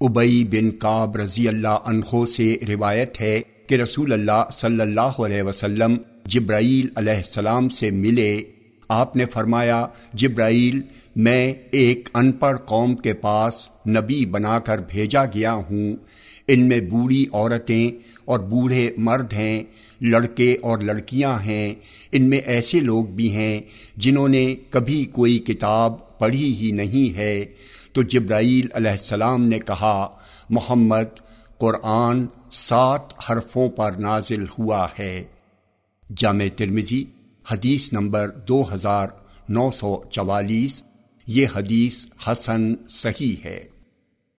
ابئی بن کاب رضی اللہ عنہ سے روایت ہے کہ رسول اللہ صلی اللہ علیہ وسلم جبرائیل علیہ السلام سے ملے۔ آپ نے فرمایا، جبرائیل، میں ایک ان پڑھ قوم کے پاس نبی بنا کر بھیجا گیا ہوں۔ ان میں بوڑھی عورتیں اور بوڑھے مرد ہیں، لڑکے اور لڑکیاں ہیں۔ ان میں ایسے لوگ بھی ہیں جنہوں نے کبھی کوئی کتاب پڑھی ہی نہیں ہے۔ تو جبرائیل علیہ السلام نے کہا، محمد، قرآن سات حرفوں پر نازل ہوا ہے۔ جامع ترمزی حدیث نمبر دو ہزار نو سو چوالیس، یہ حدیث حسن صحیح ہے۔